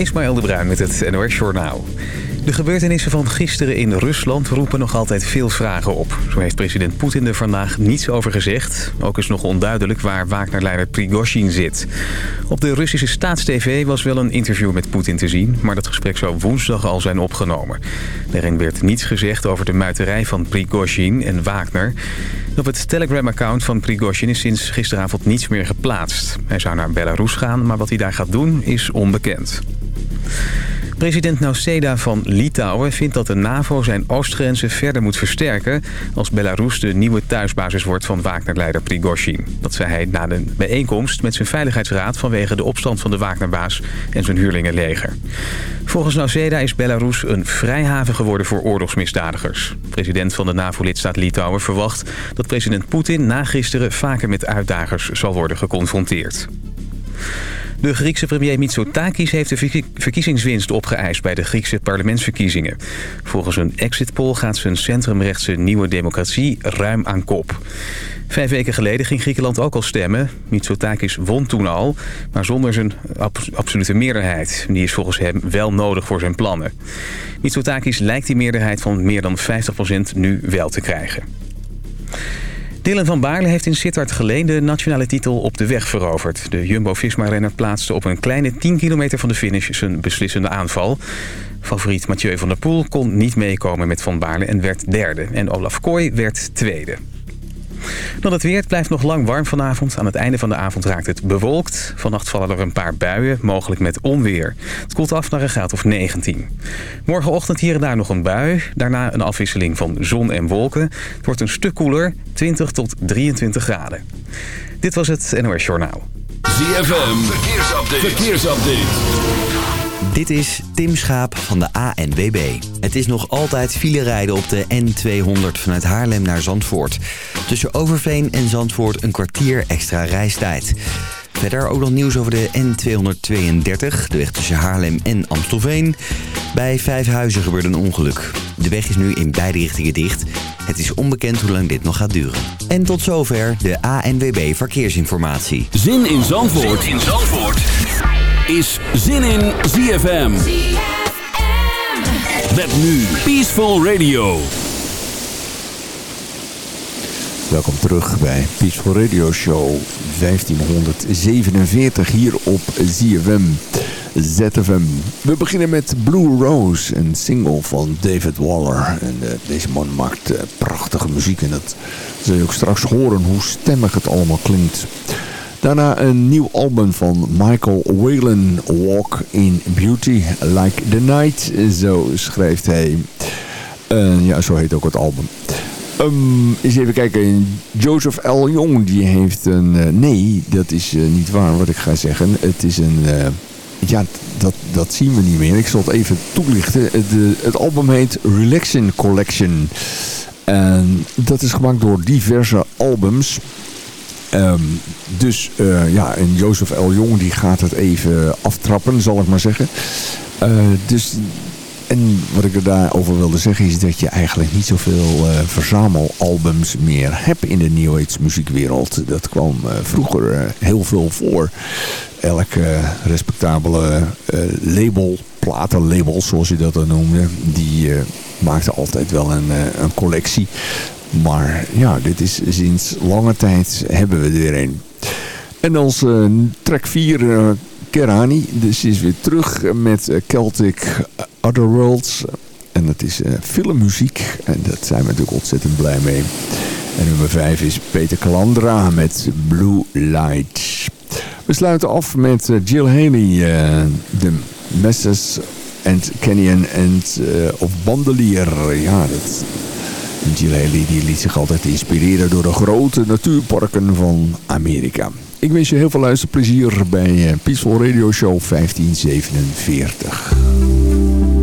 Ismaël de Bruin met het NOS Journaal. De gebeurtenissen van gisteren in Rusland roepen nog altijd veel vragen op. Zo heeft president Poetin er vandaag niets over gezegd. Ook is nog onduidelijk waar Wagner-leider Prigozhin zit. Op de Russische staatstv was wel een interview met Poetin te zien... maar dat gesprek zou woensdag al zijn opgenomen. Daarin werd niets gezegd over de muiterij van Prigozhin en Wagner. Op het Telegram-account van Prigozhin is sinds gisteravond niets meer geplaatst. Hij zou naar Belarus gaan, maar wat hij daar gaat doen is onbekend. President Nauseda van Litouwen vindt dat de NAVO zijn oostgrenzen verder moet versterken... als Belarus de nieuwe thuisbasis wordt van Wagner-leider Prigozhin. Dat zei hij na de bijeenkomst met zijn veiligheidsraad... vanwege de opstand van de Wagnerbaas en zijn huurlingenleger. Volgens Nauseda is Belarus een vrijhaven geworden voor oorlogsmisdadigers. President van de NAVO-lidstaat Litouwen verwacht dat president Poetin na gisteren... vaker met uitdagers zal worden geconfronteerd. De Griekse premier Mitsotakis heeft de verkiezingswinst opgeëist bij de Griekse parlementsverkiezingen. Volgens een exit poll gaat zijn centrumrechtse Nieuwe Democratie ruim aan kop. Vijf weken geleden ging Griekenland ook al stemmen. Mitsotakis won toen al, maar zonder zijn absolute meerderheid. Die is volgens hem wel nodig voor zijn plannen. Mitsotakis lijkt die meerderheid van meer dan 50% nu wel te krijgen. Dylan van Baarle heeft in Sittard geleen de nationale titel op de weg veroverd. De Jumbo-Visma-renner plaatste op een kleine 10 kilometer van de finish zijn beslissende aanval. Favoriet Mathieu van der Poel kon niet meekomen met Van Baarle en werd derde. En Olaf Kooi werd tweede. Dan het weer. Het blijft nog lang warm vanavond. Aan het einde van de avond raakt het bewolkt. Vannacht vallen er een paar buien, mogelijk met onweer. Het koelt af naar een graad of 19. Morgenochtend hier en daar nog een bui. Daarna een afwisseling van zon en wolken. Het wordt een stuk koeler, 20 tot 23 graden. Dit was het NOS Journaal. ZFM, verkeersupdate. verkeersupdate. Dit is Tim Schaap van de ANWB. Het is nog altijd file rijden op de N200 vanuit Haarlem naar Zandvoort. Tussen Overveen en Zandvoort een kwartier extra reistijd. Verder ook nog nieuws over de N232, de weg tussen Haarlem en Amstelveen. Bij Vijfhuizen gebeurde een ongeluk. De weg is nu in beide richtingen dicht. Het is onbekend hoe lang dit nog gaat duren. En tot zover de ANWB Verkeersinformatie. Zin in Zandvoort, zin in Zandvoort is zin in ZFM. Met nu Peaceful Radio. Welkom terug bij Peaceful Radio Show 1547 hier op ZFM. ZFM. We beginnen met Blue Rose, een single van David Waller. En uh, deze man maakt uh, prachtige muziek en dat zul je ook straks horen hoe stemmig het allemaal klinkt. Daarna een nieuw album van Michael Whalen, Walk in Beauty Like the Night. Zo schrijft hij. Ja, zo heet ook het album. Um, eens even kijken. Joseph L. Jong, die heeft een... Uh, nee, dat is uh, niet waar wat ik ga zeggen. Het is een... Uh, ja, dat, dat zien we niet meer. Ik zal het even toelichten. Het album heet Relaxing Collection. En dat is gemaakt door diverse albums. Um, dus uh, ja, en Jozef L. Jong die gaat het even aftrappen, zal ik maar zeggen. Uh, dus, en wat ik er daarover wilde zeggen is dat je eigenlijk niet zoveel uh, verzamelalbums meer hebt in de New Age muziekwereld. Dat kwam vroeger heel veel voor. Elke respectabele label, platenlabel zoals je dat dan noemde, die maakte altijd wel een, een collectie maar ja, dit is sinds lange tijd hebben we er weer een. En als uh, track 4 uh, eh, Kerani. Dus is weer terug met uh, Celtic Otherworlds. En dat is filmmuziek. En daar zijn we natuurlijk ontzettend blij mee. En nummer 5 is Peter Calandra met Blue Light. We sluiten af met Jill Haley. de Messes and Canyon and, of Bandelier. Ja, dat Jill Haley die liet zich altijd inspireren door de grote natuurparken van Amerika. Ik wens je heel veel luisterplezier bij eh, Peaceful Radio Show 1547.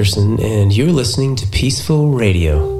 Anderson, and you're listening to Peaceful Radio.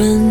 open.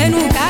que nunca